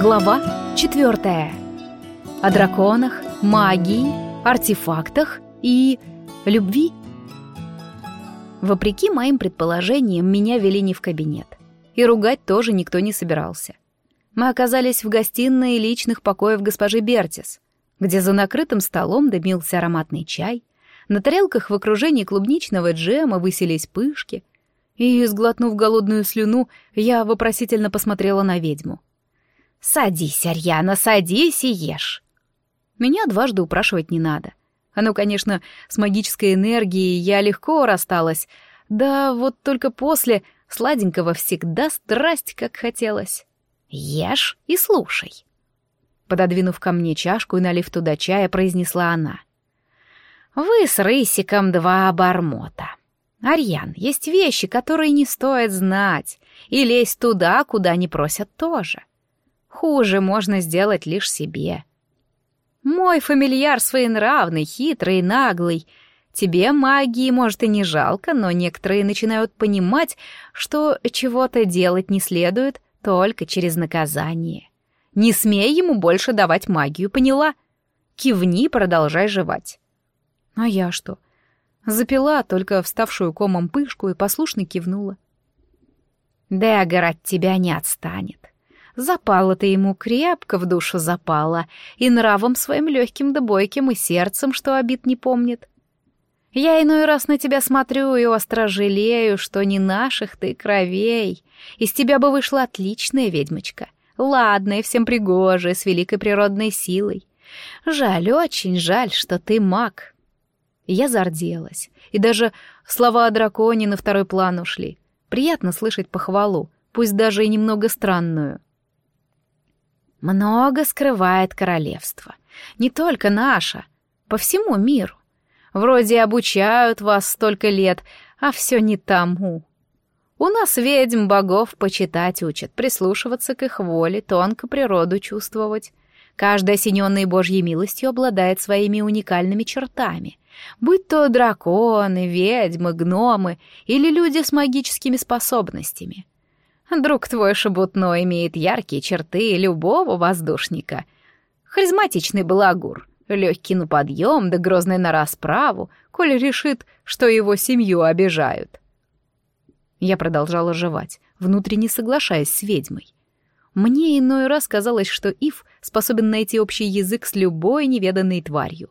Глава четвертая. О драконах, магии, артефактах и любви. Вопреки моим предположениям, меня вели не в кабинет. И ругать тоже никто не собирался. Мы оказались в гостиной личных покоев госпожи Бертис, где за накрытым столом дымился ароматный чай, на тарелках в окружении клубничного джема высились пышки, и, сглотнув голодную слюну, я вопросительно посмотрела на ведьму. «Садись, Арьяна, садись и ешь!» Меня дважды упрашивать не надо. Оно, конечно, с магической энергией я легко рассталась, да вот только после сладенького всегда страсть как хотелось. Ешь и слушай. Пододвинув ко мне чашку и налив туда чая, произнесла она. Вы с Рысиком два обормота. Арьян, есть вещи, которые не стоит знать, и лезть туда, куда не просят тоже. Хуже можно сделать лишь себе. Мой фамильяр своенравный, хитрый, наглый. Тебе магии, может, и не жалко, но некоторые начинают понимать, что чего-то делать не следует только через наказание. Не смей ему больше давать магию, поняла? Кивни, продолжай жевать. А я что? Запила только вставшую комом пышку и послушно кивнула. Дэгор от тебя не отстанет. Запала ты ему крепко в душу запала, и нравом своим легким да и сердцем, что обид не помнит. Я иной раз на тебя смотрю и остро жалею, что не наших ты кровей. Из тебя бы вышла отличная ведьмочка, ладная, всем пригожая, с великой природной силой. Жаль, очень жаль, что ты маг, я зарделась, и даже слова о драконе на второй план ушли. Приятно слышать похвалу, пусть даже и немного странную. Много скрывает королевство. Не только наше, по всему миру. Вроде обучают вас столько лет, а все не тому. У нас ведьм богов почитать учат, прислушиваться к их воле, тонко природу чувствовать. Каждый осененный Божьей милостью обладает своими уникальными чертами, будь то драконы, ведьмы, гномы или люди с магическими способностями. Друг твой шебутной имеет яркие черты любого воздушника. Харизматичный балагур, легкий на подъем да грозный на расправу, коль решит, что его семью обижают. Я продолжала жевать, внутренне соглашаясь с ведьмой. Мне иной раз казалось, что Ив способен найти общий язык с любой неведанной тварью.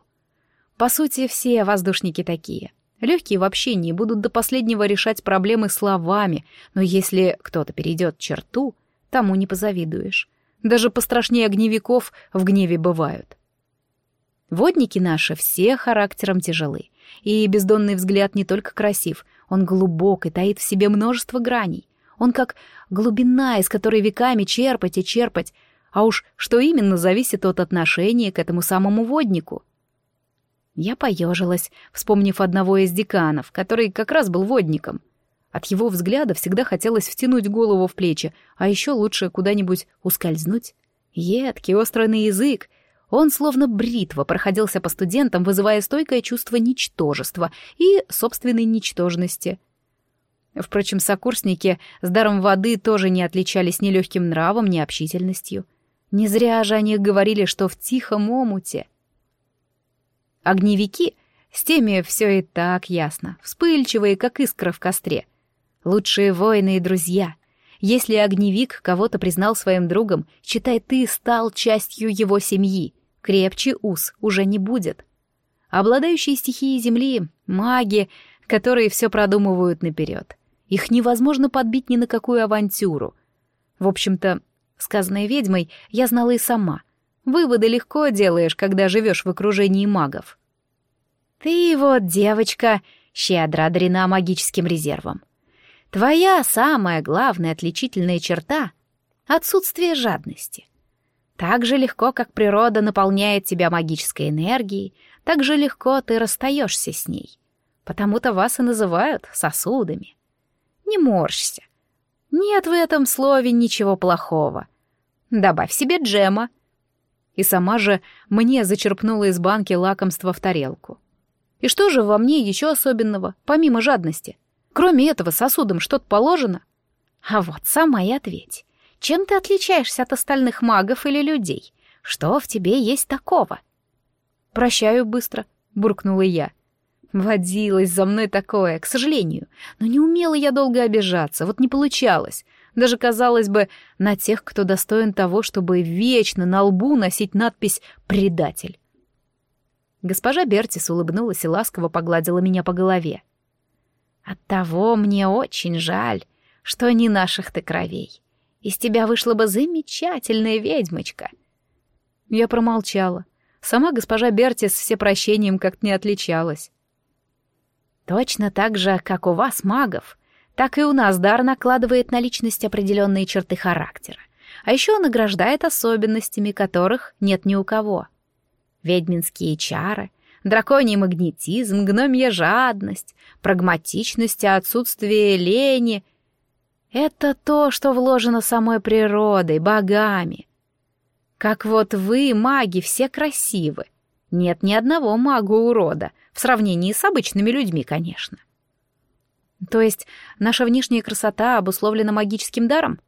По сути, все воздушники такие. Легкие в общении будут до последнего решать проблемы словами, но если кто-то перейдет черту, тому не позавидуешь. Даже пострашнее огневиков в гневе бывают. Водники наши все характером тяжелы, и бездонный взгляд не только красив, он глубок и таит в себе множество граней. Он как глубина, из которой веками черпать и черпать, а уж что именно зависит от отношения к этому самому воднику. Я поежилась, вспомнив одного из деканов, который как раз был водником. От его взгляда всегда хотелось втянуть голову в плечи, а еще лучше куда-нибудь ускользнуть. Едкий, острый язык. Он словно бритва проходился по студентам, вызывая стойкое чувство ничтожества и собственной ничтожности — Впрочем, сокурсники с даром воды тоже не отличались ни легким нравом, ни общительностью. Не зря же они говорили, что в тихом омуте. Огневики, с теми все и так ясно, вспыльчивые, как искра в костре. Лучшие воины и друзья. Если огневик кого-то признал своим другом, считай, ты стал частью его семьи. Крепче ус уже не будет. Обладающие стихией земли, маги, которые все продумывают наперед. Их невозможно подбить ни на какую авантюру. В общем-то, сказанное ведьмой я знала и сама. Выводы легко делаешь, когда живешь в окружении магов. Ты вот, девочка, щедро одарена магическим резервом. Твоя самая главная отличительная черта — отсутствие жадности. Так же легко, как природа наполняет тебя магической энергией, так же легко ты расстаешься с ней. Потому-то вас и называют сосудами. Не морщься. Нет в этом слове ничего плохого. Добавь себе джема. И сама же мне зачерпнула из банки лакомства в тарелку. И что же во мне еще особенного, помимо жадности? Кроме этого, сосудам что-то положено? А вот сама и ответь. Чем ты отличаешься от остальных магов или людей? Что в тебе есть такого?» «Прощаю быстро», — буркнула я. Водилось за мной такое, к сожалению. Но не умела я долго обижаться, вот не получалось. Даже, казалось бы, на тех, кто достоин того, чтобы вечно на лбу носить надпись «Предатель». Госпожа Бертис улыбнулась и ласково погладила меня по голове. «Оттого мне очень жаль, что не наших ты кровей. Из тебя вышла бы замечательная ведьмочка». Я промолчала. Сама госпожа Бертис все прощением как-то не отличалась. Точно так же, как у вас, магов, так и у нас дар накладывает на личность определенные черты характера, а еще награждает особенностями, которых нет ни у кого. Ведьминские чары, драконий магнетизм, гномья жадность, прагматичность и отсутствие лени — это то, что вложено самой природой, богами. Как вот вы, маги, все красивы — нет ни одного мага-урода, в сравнении с обычными людьми, конечно. То есть наша внешняя красота обусловлена магическим даром?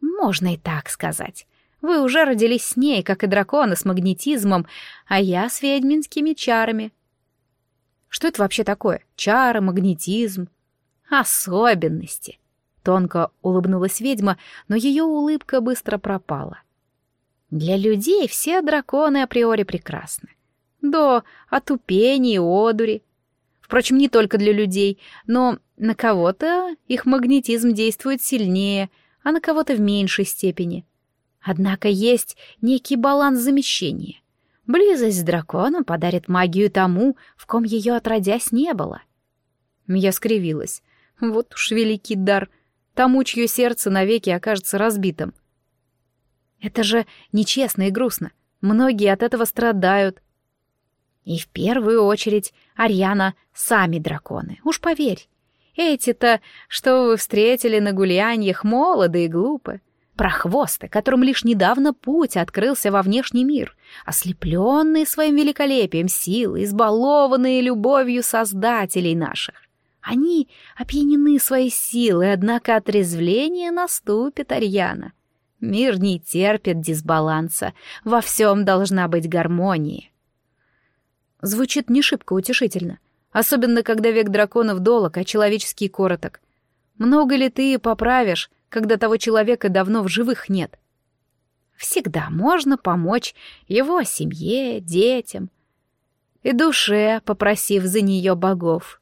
Можно и так сказать. Вы уже родились с ней, как и драконы, с магнетизмом, а я с ведьминскими чарами. Что это вообще такое? Чары, магнетизм? Особенности. Тонко улыбнулась ведьма, но ее улыбка быстро пропала. Для людей все драконы априори прекрасны до отупения и одури. Впрочем, не только для людей, но на кого-то их магнетизм действует сильнее, а на кого-то в меньшей степени. Однако есть некий баланс замещения. Близость с драконом подарит магию тому, в ком ее отродясь не было. Я скривилась. Вот уж великий дар, тому, чье сердце навеки окажется разбитым. Это же нечестно и грустно. Многие от этого страдают. И в первую очередь Арьяна сами драконы, уж поверь. Эти-то, что вы встретили на гуляньях, молоды и глупы. Прохвосты, которым лишь недавно путь открылся во внешний мир, ослепленные своим великолепием силы, избалованные любовью создателей наших. Они опьянены своей силой, однако отрезвление наступит, Арьяна. Мир не терпит дисбаланса, во всем должна быть гармония. Звучит не шибко утешительно. Особенно, когда век драконов долог, а человеческий короток. Много ли ты поправишь, когда того человека давно в живых нет? Всегда можно помочь его семье, детям и душе, попросив за нее богов.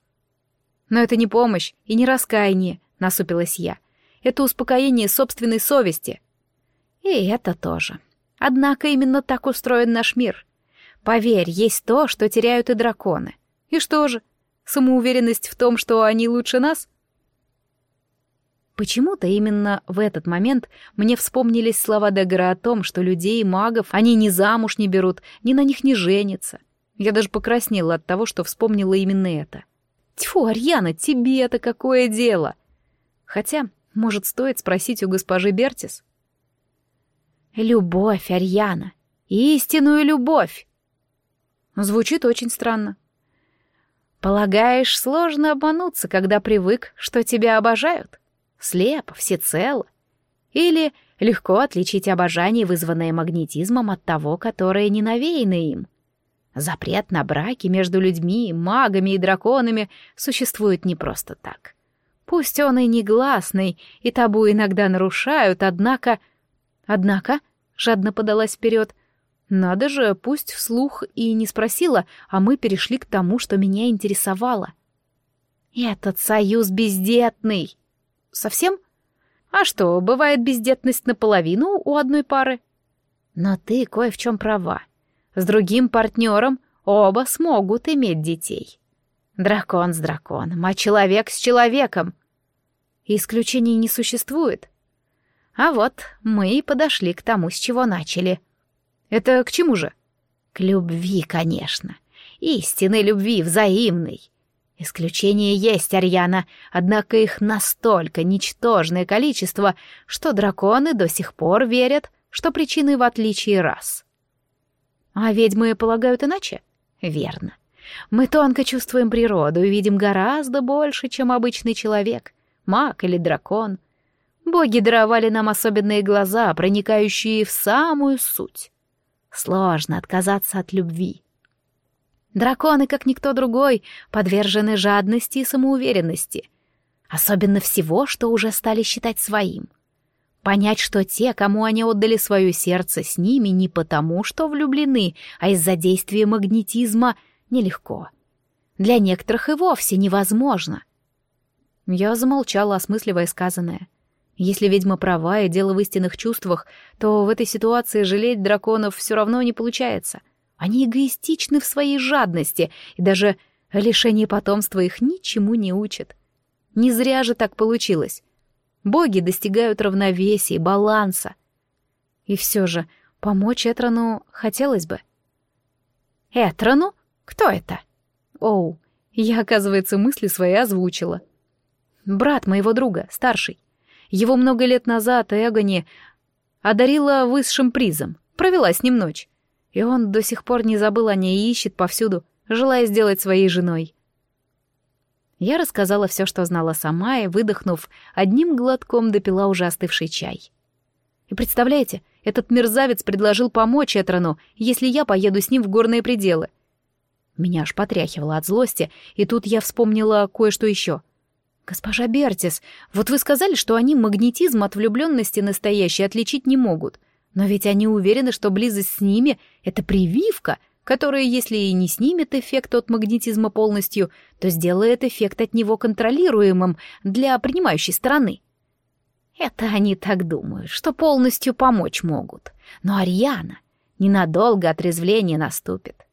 Но это не помощь и не раскаяние, насупилась я. Это успокоение собственной совести. И это тоже. Однако именно так устроен наш мир. Поверь, есть то, что теряют и драконы. И что же? Самоуверенность в том, что они лучше нас? Почему-то именно в этот момент мне вспомнились слова Дегора о том, что людей магов они ни замуж не берут, ни на них не женятся. Я даже покраснела от того, что вспомнила именно это. Тьфу, Арьяна, тебе-то какое дело? Хотя, может, стоит спросить у госпожи Бертис? Любовь, Арьяна, истинную любовь. Звучит очень странно. Полагаешь, сложно обмануться, когда привык, что тебя обожают? Слепо, всецело? Или легко отличить обожание, вызванное магнетизмом, от того, которое не навеяно им? Запрет на браки между людьми, магами и драконами существует не просто так. Пусть он и негласный, и табу иногда нарушают, однако... Однако, жадно подалась вперед, — надо же, пусть вслух и не спросила, а мы перешли к тому, что меня интересовало. Этот союз бездетный. Совсем? А что, бывает бездетность наполовину у одной пары? Но ты кое в чем права. С другим партнером оба смогут иметь детей. Дракон с драконом, а человек с человеком. Исключений не существует. А вот мы и подошли к тому, с чего начали — это к чему же? К любви, конечно. Истинной любви, взаимной. Исключения есть, Арьяна, однако их настолько ничтожное количество, что драконы до сих пор верят, что причины в отличии рас. А ведьмы полагают иначе? Верно. Мы тонко чувствуем природу и видим гораздо больше, чем обычный человек, маг или дракон. Боги даровали нам особенные глаза, проникающие в самую суть. Сложно отказаться от любви. Драконы, как никто другой, подвержены жадности и самоуверенности. Особенно всего, что уже стали считать своим. Понять, что те, кому они отдали свое сердце, с ними не потому, что влюблены, а из-за действия магнетизма, нелегко. Для некоторых и вовсе невозможно. Я замолчала, осмысливая сказанное. Если ведьма права и дело в истинных чувствах, то в этой ситуации жалеть драконов все равно не получается. Они эгоистичны в своей жадности, и даже лишение потомства их ничему не учит. Не зря же так получилось. Боги достигают равновесия, баланса. И все же помочь Этрону хотелось бы. Этрону? Кто это? Оу, я, оказывается, мысли свои озвучила. Брат моего друга, старший. Его много лет назад Эгони одарила высшим призом, провела с ним ночь. И он до сих пор не забыл о ней и ищет повсюду, желая сделать своей женой. Я рассказала все, что знала сама, и, выдохнув, одним глотком допила уже остывший чай. И представляете, этот мерзавец предложил помочь Этрону, если я поеду с ним в горные пределы. Меня аж потряхивало от злости, и тут я вспомнила кое-что еще. «Госпожа Бертис, вот вы сказали, что они магнетизм от влюбленности настоящий отличить не могут. Но ведь они уверены, что близость с ними — это прививка, которая, если и не снимет эффект от магнетизма полностью, то сделает эффект от него контролируемым для принимающей стороны. Это они так думают, что полностью помочь могут. Но Ариана ненадолго отрезвление наступит.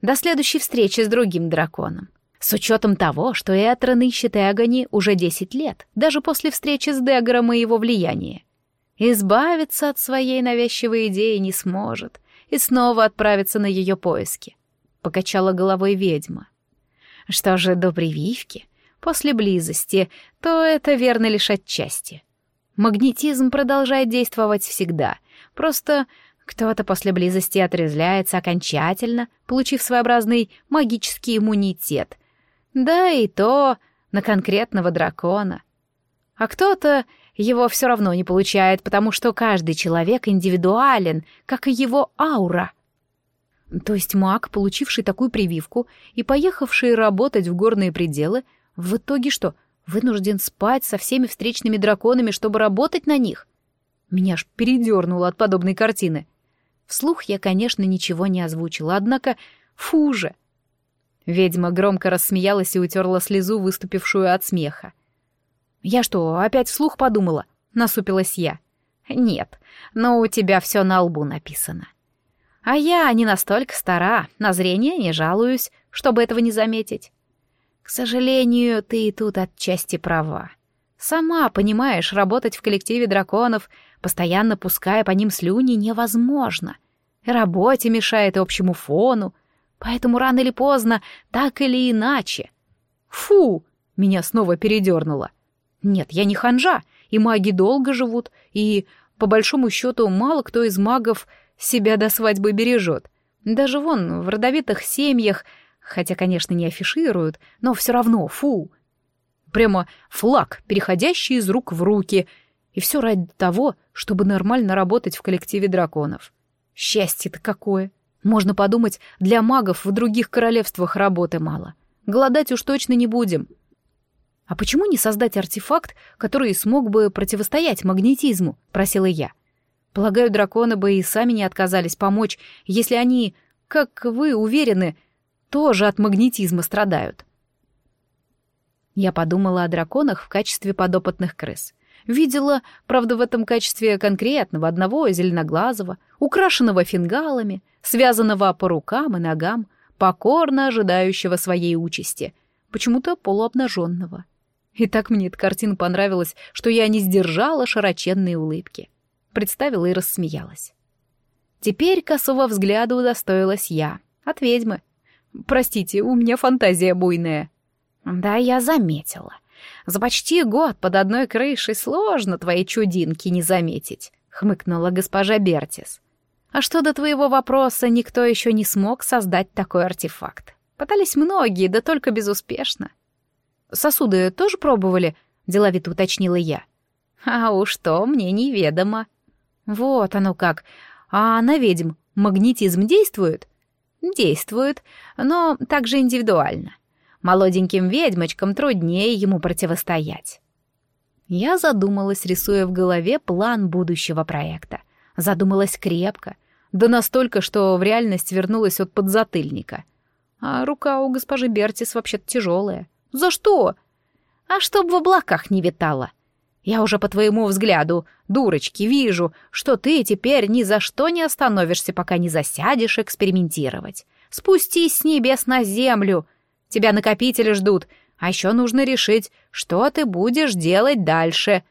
До следующей встречи с другим драконом. С учетом того, что Этрон ищет Эгони уже десять лет, даже после встречи с Дегором и его влияния. Избавиться от своей навязчивой идеи не сможет, и снова отправиться на ее поиски. Покачала головой ведьма. Что же до прививки? После близости, то это верно лишь отчасти. Магнетизм продолжает действовать всегда. Просто кто-то после близости отрезвляется окончательно, получив своеобразный магический иммунитет. Да и то на конкретного дракона. А кто-то его все равно не получает, потому что каждый человек индивидуален, как и его аура. То есть маг, получивший такую прививку и поехавший работать в горные пределы, в итоге что, вынужден спать со всеми встречными драконами, чтобы работать на них? Меня аж передернуло от подобной картины. Вслух я, конечно, ничего не озвучила, однако фу же. Ведьма громко рассмеялась и утерла слезу, выступившую от смеха. «Я что, опять вслух подумала?» — насупилась я. «Нет, но у тебя все на лбу написано. А я не настолько стара, на зрение не жалуюсь, чтобы этого не заметить. К сожалению, ты и тут отчасти права. Сама понимаешь, работать в коллективе драконов, постоянно пуская по ним слюни, невозможно. Работе мешает общему фону, поэтому рано или поздно, так или иначе. Фу! Меня снова передернуло. Нет, я не ханжа, и маги долго живут, и, по большому счету, мало кто из магов себя до свадьбы бережет. Даже вон, в родовитых семьях, хотя, конечно, не афишируют, но все равно, фу. Прямо флаг, переходящий из рук в руки, и все ради того, чтобы нормально работать в коллективе драконов. Счастье-то какое! Можно подумать, для магов в других королевствах работы мало. Голодать уж точно не будем. «А почему не создать артефакт, который смог бы противостоять магнетизму?» — просила я. «Полагаю, драконы бы и сами не отказались помочь, если они, как вы уверены, тоже от магнетизма страдают». Я подумала о драконах в качестве подопытных крыс. Видела, правда, в этом качестве конкретного одного зеленоглазого, украшенного фингалами, связанного по рукам и ногам, покорно ожидающего своей участи, почему-то полуобнаженного. И так мне эта картина понравилась, что я не сдержала широченные улыбки. Представила и рассмеялась. Теперь косого взгляда удостоилась я. От ведьмы. Простите, у меня фантазия буйная. Да, я заметила. За почти год под одной крышей сложно твои чудинки не заметить, хмыкнула госпожа Бертис. А что до твоего вопроса, никто еще не смог создать такой артефакт. Пытались многие, да только безуспешно. Сосуды тоже пробовали?» — деловито уточнила я. А уж то мне неведомо. Вот оно как. А на ведьм магнетизм действует? Действует, но также индивидуально. Молоденьким ведьмочкам труднее ему противостоять. Я задумалась, рисуя в голове план будущего проекта. Задумалась крепко, да настолько, что в реальность вернулась от подзатыльника. А рука у госпожи Бертис вообще-то тяжелая. За что? А чтоб в облаках не витала. Я уже по твоему взгляду, дурочки, вижу, что ты теперь ни за что не остановишься, пока не засядешь экспериментировать. Спустись с небес на землю. Тебя накопители ждут, а еще нужно решить, что ты будешь делать дальше.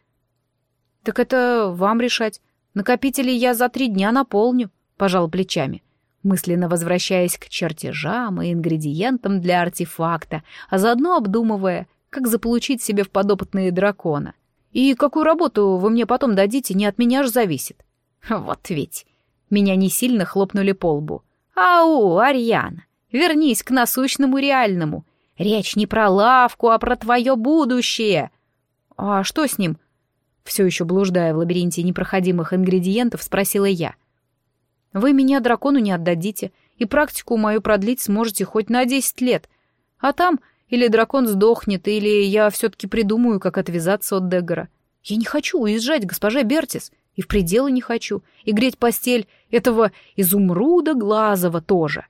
Так это вам решать. Накопители я за три дня наполню, пожал плечами мысленно возвращаясь к чертежам и ингредиентам для артефакта, а заодно обдумывая, как заполучить себе в подопытные дракона. И какую работу вы мне потом дадите, не от меня ж зависит. Вот ведь. Меня не сильно хлопнули по лбу. Ау, Арьяна, вернись к насущному реальному. Речь не про лавку, а про твое будущее. А что с ним? Все еще блуждая в лабиринте непроходимых ингредиентов, спросила я. Вы меня дракону не отдадите, и практику мою продлить сможете хоть на десять лет. А там или дракон сдохнет, или я все-таки придумаю, как отвязаться от Дегора. Я не хочу уезжать, госпожа Бертис, и в пределы не хочу, и греть постель этого изумруда Глазова тоже.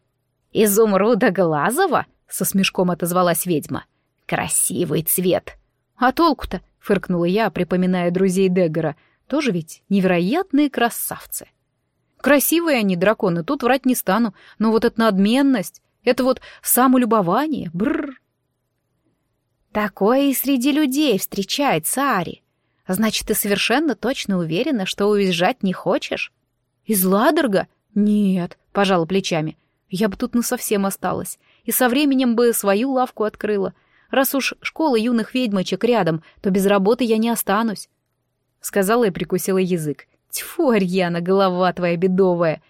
«Изумруда Глазова?» — со смешком отозвалась ведьма. «Красивый цвет!» «А толку-то?» — фыркнула я, припоминая друзей Дегора. «Тоже ведь невероятные красавцы!» Красивые они, драконы, тут врать не стану, но вот эта надменность, это вот самолюбование, бррр. Такое и среди людей встречается, Ари. Значит, ты совершенно точно уверена, что уезжать не хочешь? Из Ладерга? Нет, пожала плечами. Я бы тут насовсем осталась. И со временем бы свою лавку открыла. Раз уж школа юных ведьмочек рядом, то без работы я не останусь. Сказала и прикусила язык. Тьфу, Арьяна, голова твоя бедовая.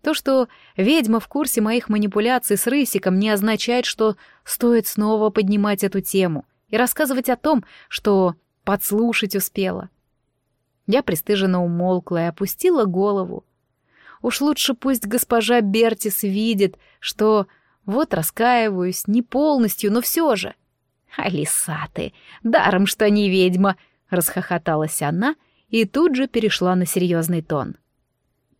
То, что ведьма в курсе моих манипуляций с Рысиком, не означает, что стоит снова поднимать эту тему и рассказывать о том, что подслушать успела. Я пристыженно умолкла и опустила голову. Уж лучше пусть госпожа Бертис видит, что вот раскаиваюсь, не полностью, но все же. «Алиса ты, даром, что не ведьма!» — расхохоталась она — и тут же перешла на серьезный тон.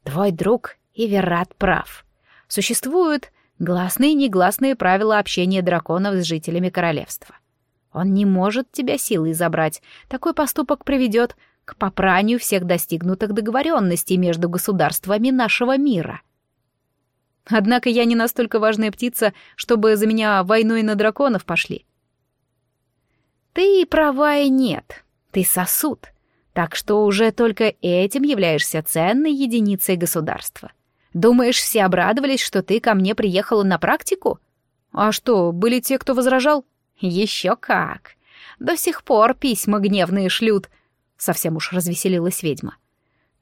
«Твой друг Иверат прав. Существуют гласные и негласные правила общения драконов с жителями королевства. Он не может тебя силой забрать. Такой поступок приведет к попранию всех достигнутых договоренностей между государствами нашего мира. Однако я не настолько важная птица, чтобы за меня войной на драконов пошли. Ты права и нет. Ты сосуд, так что уже только этим являешься ценной единицей государства. Думаешь, все обрадовались, что ты ко мне приехала на практику? А что, были те, кто возражал? Еще как. До сих пор письма гневные шлют. Совсем уж развеселилась ведьма.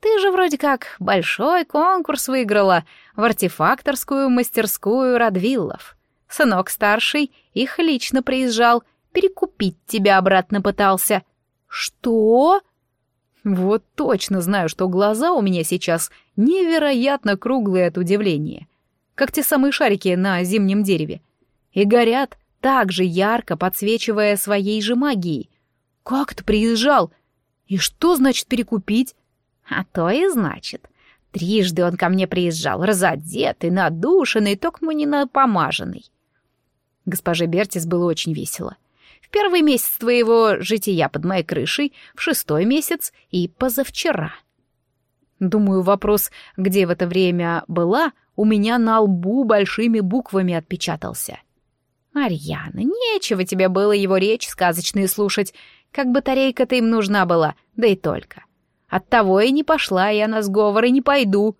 Ты же вроде как большой конкурс выиграла в артефакторскую мастерскую Радвиллов. Сынок старший их лично приезжал, перекупить тебя обратно пытался. Что? Вот точно знаю, что глаза у меня сейчас невероятно круглые от удивления, как те самые шарики на зимнем дереве, и горят так же ярко, подсвечивая своей же магией. Как ты приезжал? И что значит перекупить? А то и значит. Трижды он ко мне приезжал, разодетый, надушенный, только не напомаженный. Госпоже Бертис было очень весело — в первый месяц твоего жития под моей крышей, в шестой месяц и позавчера. Думаю, вопрос, где в это время была, у меня на лбу большими буквами отпечатался. «Арьяна, нечего тебе было его речь сказочные слушать, как батарейка-то им нужна была, да и только. Оттого и не пошла я на сговор не пойду».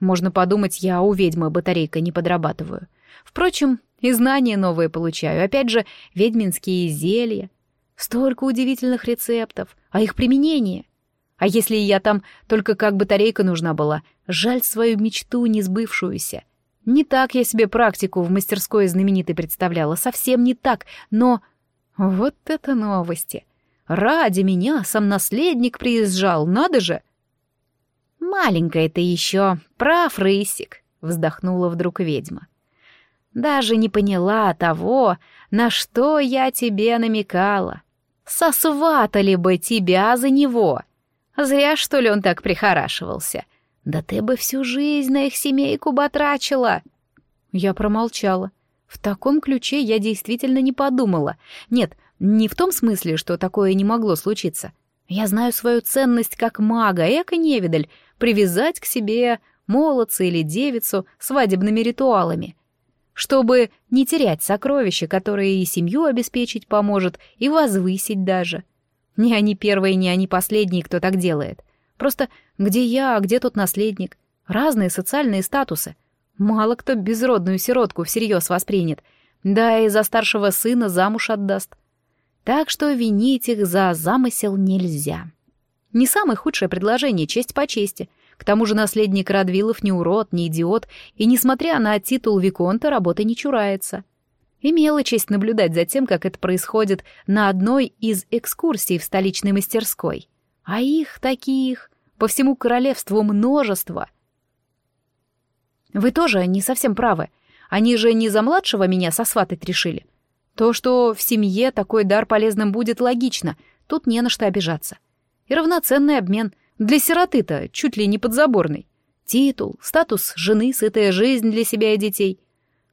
Можно подумать, я у ведьмы батарейка не подрабатываю. Впрочем, и знания новые получаю. Опять же, ведьминские зелья. Столько удивительных рецептов. А их применение? А если я там только как батарейка нужна была? Жаль свою мечту несбывшуюся. Не так я себе практику в мастерской знаменитой представляла. Совсем не так. Но... Вот это новости. Ради меня сам наследник приезжал, надо же!» «Маленькая ты еще, прав, Рысик», — вздохнула вдруг ведьма. «Даже не поняла того, на что я тебе намекала. Сосватали бы тебя за него. Зря, что ли, он так прихорашивался. Да ты бы всю жизнь на их семейку батрачила». Я промолчала. В таком ключе я действительно не подумала. Нет, не в том смысле, что такое не могло случиться. Я знаю свою ценность как мага, эко-невидаль, привязать к себе молодца или девицу свадебными ритуалами, чтобы не терять сокровища, которые и семью обеспечить поможет, и возвысить даже. Не они первые, не они последние, кто так делает. Просто где я, а где тот наследник? Разные социальные статусы. Мало кто безродную сиротку всерьез воспринят, да и за старшего сына замуж отдаст. Так что винить их за замысел нельзя. Не самое худшее предложение, честь по чести. К тому же наследник Радвилов не урод, не идиот, и, несмотря на титул Виконта, работы не чурается. Имела честь наблюдать за тем, как это происходит на одной из экскурсий в столичной мастерской. А их таких по всему королевству множество. Вы тоже не совсем правы. Они же не за младшего меня сосватать решили. То, что в семье такой дар полезным будет, логично. Тут не на что обижаться. — и равноценный обмен. Для сироты-то чуть ли не подзаборный. Титул, статус жены, сытая жизнь для себя и детей.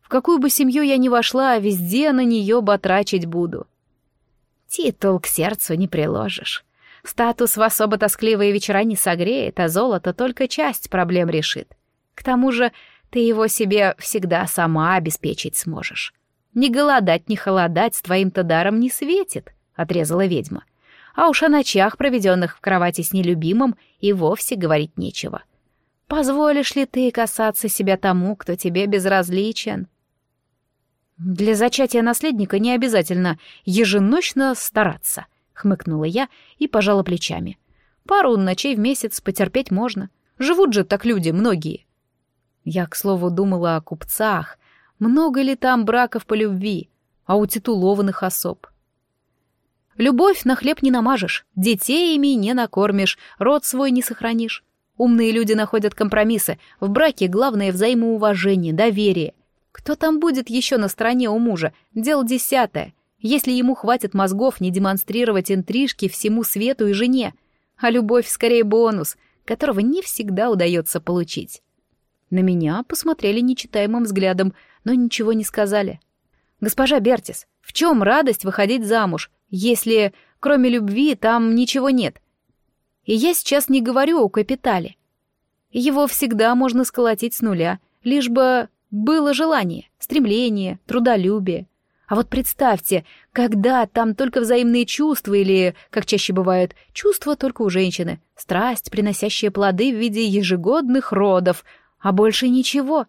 В какую бы семью я ни вошла, везде на нее батрачить буду. Титул к сердцу не приложишь. Статус в особо тоскливые вечера не согреет, а золото только часть проблем решит. К тому же ты его себе всегда сама обеспечить сможешь. Не голодать, не холодать с твоим-то даром не светит, — отрезала ведьма. — а уж о ночах, проведенных в кровати с нелюбимым, и вовсе говорить нечего. Позволишь ли ты касаться себя тому, кто тебе безразличен? Для зачатия наследника не обязательно еженочно стараться, хмыкнула я и пожала плечами. Пару ночей в месяц потерпеть можно. Живут же так люди, многие. Я, к слову, думала о купцах. Много ли там браков по любви, а у титулованных особ? Любовь на хлеб не намажешь, детей ими не накормишь, род свой не сохранишь. Умные люди находят компромиссы. В браке главное взаимоуважение, доверие. Кто там будет еще на стороне у мужа? Дело десятое. Если ему хватит мозгов не демонстрировать интрижки всему свету и жене. А любовь скорее бонус, которого не всегда удается получить. На меня посмотрели нечитаемым взглядом, но ничего не сказали. «Госпожа Бертис, в чем радость выходить замуж? если кроме любви там ничего нет. И я сейчас не говорю о капитале. Его всегда можно сколотить с нуля, лишь бы было желание, стремление, трудолюбие. А вот представьте, когда там только взаимные чувства или, как чаще бывает, чувства только у женщины, страсть, приносящая плоды в виде ежегодных родов, а больше ничего.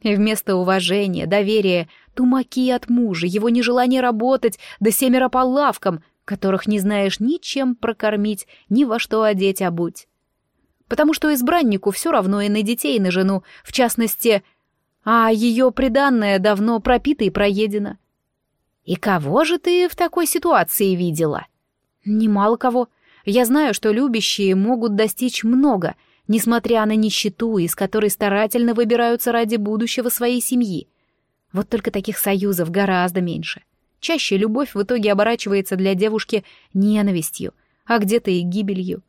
И вместо уважения, доверия Тумаки от мужа, его нежелание работать, да семеро по лавкам, которых не знаешь ни чем прокормить, ни во что одеть обуть. Потому что избраннику все равно и на детей, и на жену, в частности, а ее приданное давно пропито и проедено. И кого же ты в такой ситуации видела? Немало кого. Я знаю, что любящие могут достичь много, несмотря на нищету, из которой старательно выбираются ради будущего своей семьи. Вот только таких союзов гораздо меньше. Чаще любовь в итоге оборачивается для девушки ненавистью, а где-то и гибелью.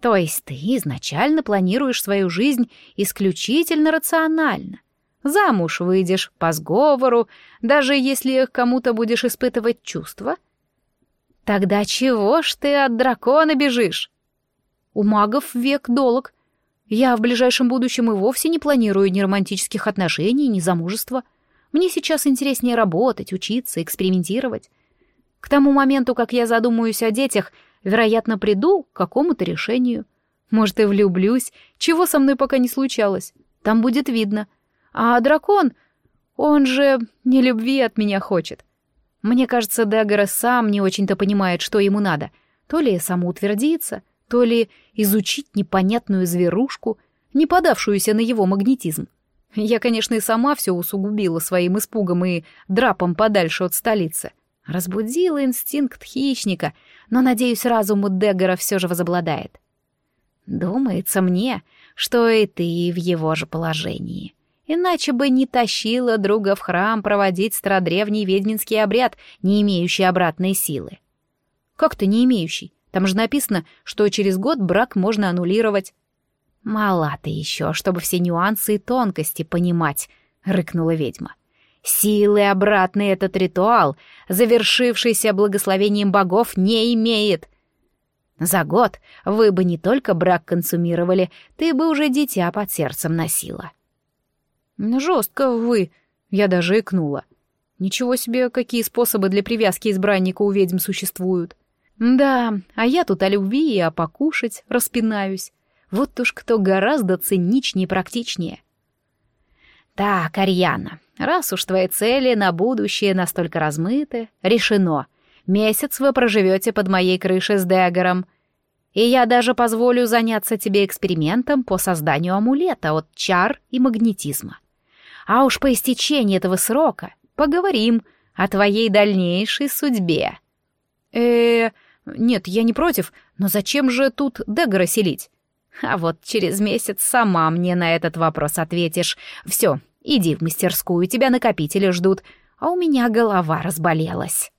То есть ты изначально планируешь свою жизнь исключительно рационально. Замуж выйдешь по сговору, даже если к кому-то будешь испытывать чувства. Тогда чего ж ты от дракона бежишь? У магов век долг, я в ближайшем будущем и вовсе не планирую ни романтических отношений, ни замужества. Мне сейчас интереснее работать, учиться, экспериментировать. К тому моменту, как я задумаюсь о детях, вероятно, приду к какому-то решению. Может, и влюблюсь, чего со мной пока не случалось. Там будет видно. А дракон, он же не любви от меня хочет. Мне кажется, Даггера сам не очень-то понимает, что ему надо. То ли самоутвердиться, то ли изучить непонятную зверушку, не подавшуюся на его магнетизм. Я, конечно, и сама все усугубила своим испугом и драпом подальше от столицы. Разбудила инстинкт хищника, но, надеюсь, разум у Деггера все же возобладает. Думается мне, что и ты в его же положении. Иначе бы не тащила друга в храм проводить стародревний ведьминский обряд, не имеющий обратной силы. Как то не имеющий? Там же написано, что через год брак можно аннулировать. Мала ты еще, чтобы все нюансы и тонкости понимать, рыкнула ведьма. Силы обратной этот ритуал, завершившийся благословением богов, не имеет. За год вы бы не только брак консумировали, ты бы уже дитя под сердцем носила. Жестко вы, я даже икнула. Ничего себе, какие способы для привязки избранника у ведьм существуют. Да, а я тут о любви и о покушать распинаюсь. Вот уж кто гораздо циничнее и практичнее. Так, Арьяна, раз уж твои цели на будущее настолько размыты, решено. Месяц вы проживете под моей крышей с Дэггером. И я даже позволю заняться тебе экспериментом по созданию амулета от чар и магнетизма. А уж по истечении этого срока поговорим о твоей дальнейшей судьбе. э нет, я не против, но зачем же тут Дэггера селить? А вот через месяц сама мне на этот вопрос ответишь. Все, Иди в мастерскую, тебя накопители ждут, а у меня голова разболелась.